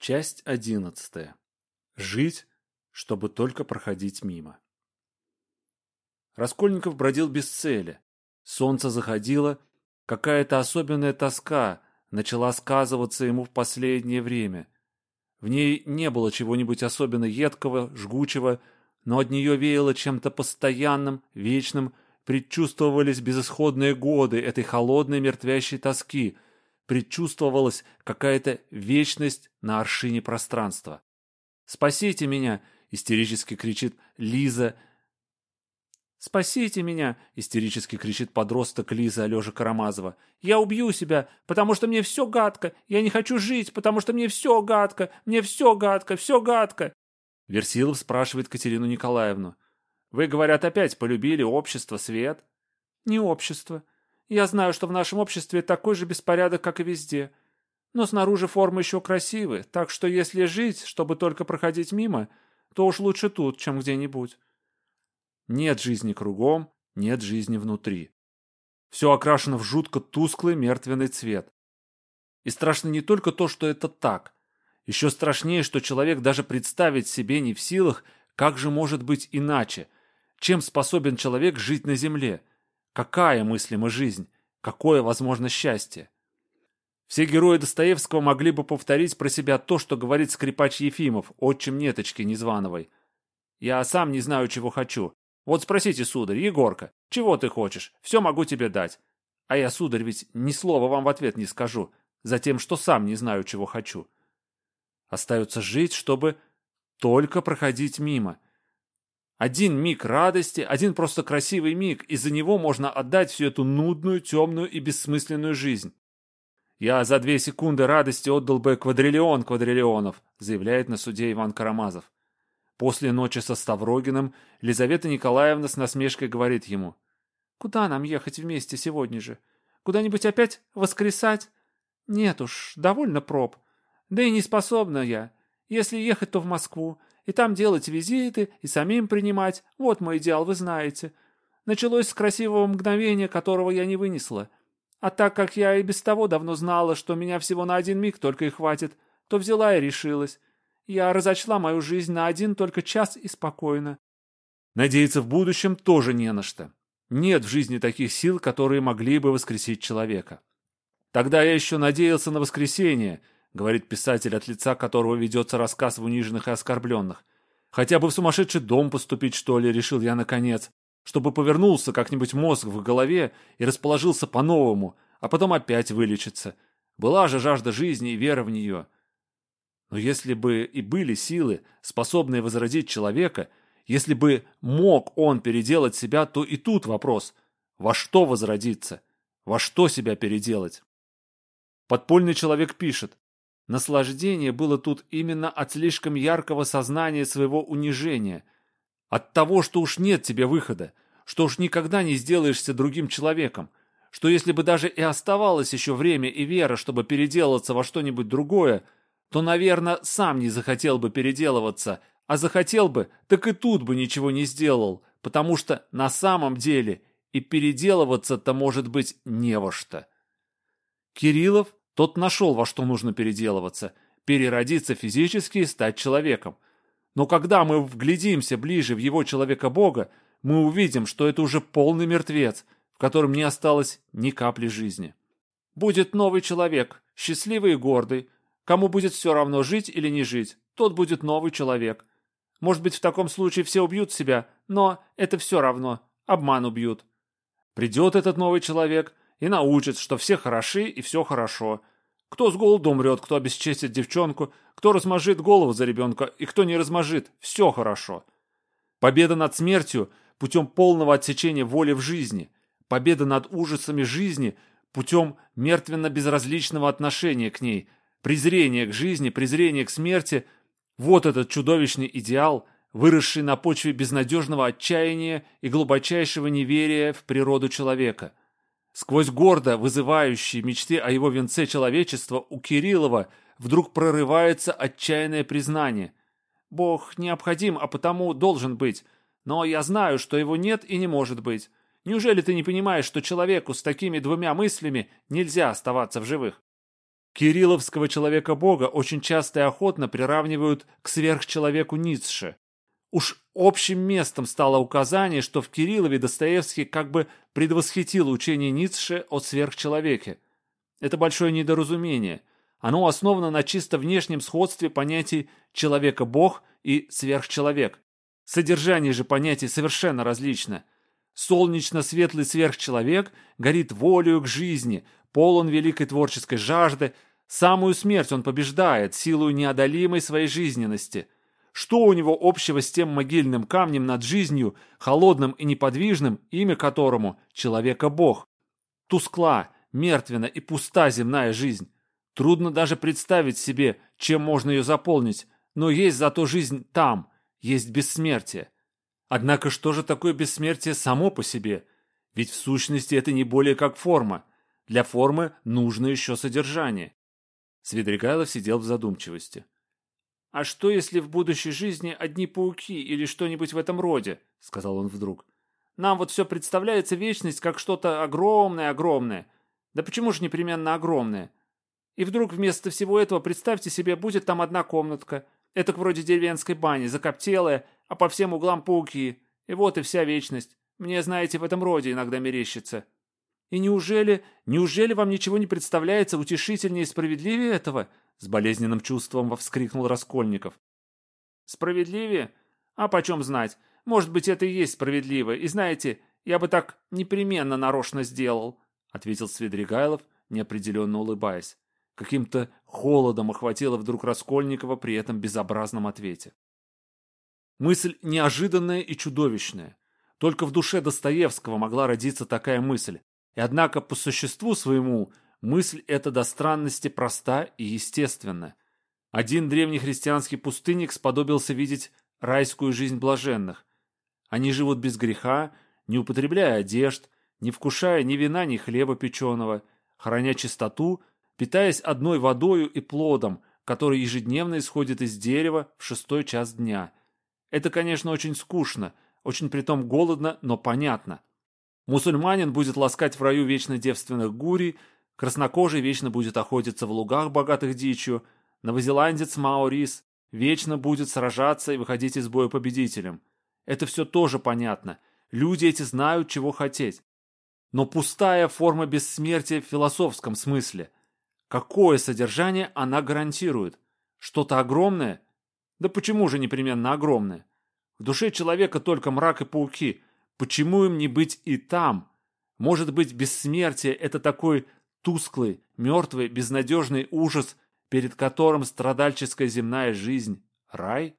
Часть одиннадцатая. Жить, чтобы только проходить мимо. Раскольников бродил без цели. Солнце заходило, какая-то особенная тоска начала сказываться ему в последнее время. В ней не было чего-нибудь особенно едкого, жгучего, но от нее веяло чем-то постоянным, вечным, предчувствовались безысходные годы этой холодной мертвящей тоски — предчувствовалась какая-то вечность на аршине пространства. «Спасите меня!» — истерически кричит Лиза. «Спасите меня!» — истерически кричит подросток Лиза Алёжа Карамазова. «Я убью себя, потому что мне все гадко! Я не хочу жить, потому что мне все гадко! Мне все гадко! Все гадко!» Версилов спрашивает Катерину Николаевну. «Вы, говорят, опять полюбили общество, свет?» «Не общество. Я знаю, что в нашем обществе такой же беспорядок, как и везде. Но снаружи формы еще красивы, так что если жить, чтобы только проходить мимо, то уж лучше тут, чем где-нибудь. Нет жизни кругом, нет жизни внутри. Все окрашено в жутко тусклый мертвенный цвет. И страшно не только то, что это так. Еще страшнее, что человек даже представить себе не в силах, как же может быть иначе, чем способен человек жить на земле – Какая мыслима жизнь? Какое возможно счастье? Все герои Достоевского могли бы повторить про себя то, что говорит скрипач Ефимов, отчим Неточки Незвановой. «Я сам не знаю, чего хочу. Вот спросите, сударь, Егорка, чего ты хочешь? Все могу тебе дать. А я, сударь, ведь ни слова вам в ответ не скажу, за тем, что сам не знаю, чего хочу. Остается жить, чтобы только проходить мимо, один миг радости, один просто красивый миг, и за него можно отдать всю эту нудную, темную и бессмысленную жизнь. «Я за две секунды радости отдал бы квадриллион квадриллионов», заявляет на суде Иван Карамазов. После ночи со Ставрогиным Лизавета Николаевна с насмешкой говорит ему. «Куда нам ехать вместе сегодня же? Куда-нибудь опять воскресать? Нет уж, довольно проб. Да и не способна я. Если ехать, то в Москву и там делать визиты, и самим принимать. Вот мой идеал, вы знаете. Началось с красивого мгновения, которого я не вынесла. А так как я и без того давно знала, что меня всего на один миг только и хватит, то взяла и решилась. Я разочла мою жизнь на один только час и спокойно. Надеяться в будущем тоже не на что. Нет в жизни таких сил, которые могли бы воскресить человека. Тогда я еще надеялся на воскресение — говорит писатель, от лица которого ведется рассказ в униженных и оскорбленных. Хотя бы в сумасшедший дом поступить, что ли, решил я наконец, чтобы повернулся как-нибудь мозг в голове и расположился по-новому, а потом опять вылечиться. Была же жажда жизни и вера в нее. Но если бы и были силы, способные возродить человека, если бы мог он переделать себя, то и тут вопрос – во что возродиться? Во что себя переделать? Подпольный человек пишет. Наслаждение было тут именно от слишком яркого сознания своего унижения, от того, что уж нет тебе выхода, что уж никогда не сделаешься другим человеком, что если бы даже и оставалось еще время и вера, чтобы переделаться во что-нибудь другое, то, наверное, сам не захотел бы переделываться, а захотел бы, так и тут бы ничего не сделал, потому что на самом деле и переделываться-то может быть не во что. Кириллов тот нашел, во что нужно переделываться, переродиться физически и стать человеком. Но когда мы вглядимся ближе в его человека-бога, мы увидим, что это уже полный мертвец, в котором не осталось ни капли жизни. Будет новый человек, счастливый и гордый. Кому будет все равно, жить или не жить, тот будет новый человек. Может быть, в таком случае все убьют себя, но это все равно, обман убьют. Придет этот новый человек и научит, что все хороши и все хорошо, кто с голоду умрет, кто обесчестит девчонку, кто размажит голову за ребенка и кто не размажит. Все хорошо. Победа над смертью путем полного отсечения воли в жизни. Победа над ужасами жизни путем мертвенно-безразличного отношения к ней. Презрение к жизни, презрение к смерти. Вот этот чудовищный идеал, выросший на почве безнадежного отчаяния и глубочайшего неверия в природу человека – Сквозь гордо вызывающие мечты о его венце человечества у Кириллова вдруг прорывается отчаянное признание. «Бог необходим, а потому должен быть. Но я знаю, что его нет и не может быть. Неужели ты не понимаешь, что человеку с такими двумя мыслями нельзя оставаться в живых?» Кирилловского человека-бога очень часто и охотно приравнивают к сверхчеловеку Ницше. Уж общим местом стало указание, что в Кириллове Достоевский как бы предвосхитил учение Ницше о сверхчеловеке. Это большое недоразумение. Оно основано на чисто внешнем сходстве понятий «человека-бог» и «сверхчеловек». Содержание же понятий совершенно различно. Солнечно-светлый сверхчеловек горит волею к жизни, полон великой творческой жажды, самую смерть он побеждает, силою неодолимой своей жизненности – что у него общего с тем могильным камнем над жизнью, холодным и неподвижным, имя которому — человека-бог? Тускла, мертвена и пуста земная жизнь. Трудно даже представить себе, чем можно ее заполнить, но есть зато жизнь там, есть бессмертие. Однако что же такое бессмертие само по себе? Ведь в сущности это не более как форма. Для формы нужно еще содержание. Свидригайлов сидел в задумчивости. «А что, если в будущей жизни одни пауки или что-нибудь в этом роде?» — сказал он вдруг. «Нам вот все представляется вечность как что-то огромное-огромное. Да почему же непременно огромное? И вдруг вместо всего этого, представьте себе, будет там одна комнатка, это вроде деревенской бани, закоптелая, а по всем углам пауки. И вот и вся вечность. Мне, знаете, в этом роде иногда мерещится. И неужели, неужели вам ничего не представляется утешительнее и справедливее этого?» С болезненным чувством вскрикнул Раскольников. Справедливее? А почем знать? Может быть, это и есть справедливо. И знаете, я бы так непременно нарочно сделал, ответил Свидригайлов, неопределенно улыбаясь. Каким-то холодом охватило вдруг Раскольникова при этом безобразном ответе. Мысль неожиданная и чудовищная. Только в душе Достоевского могла родиться такая мысль. И однако по существу своему мысль эта до странности проста и естественна. Один древний христианский пустынник сподобился видеть райскую жизнь блаженных. Они живут без греха, не употребляя одежд, не вкушая ни вина, ни хлеба печеного, храня чистоту, питаясь одной водою и плодом, который ежедневно исходит из дерева в шестой час дня. Это, конечно, очень скучно, очень притом голодно, но понятно. Мусульманин будет ласкать в раю вечно девственных гурий, Краснокожий вечно будет охотиться в лугах, богатых дичью. Новозеландец Маорис вечно будет сражаться и выходить из боя победителем. Это все тоже понятно. Люди эти знают, чего хотеть. Но пустая форма бессмертия в философском смысле. Какое содержание она гарантирует? Что-то огромное? Да почему же непременно огромное? В душе человека только мрак и пауки. Почему им не быть и там? Может быть, бессмертие – это такой тусклый, мертвый, безнадежный ужас, перед которым страдальческая земная жизнь – рай?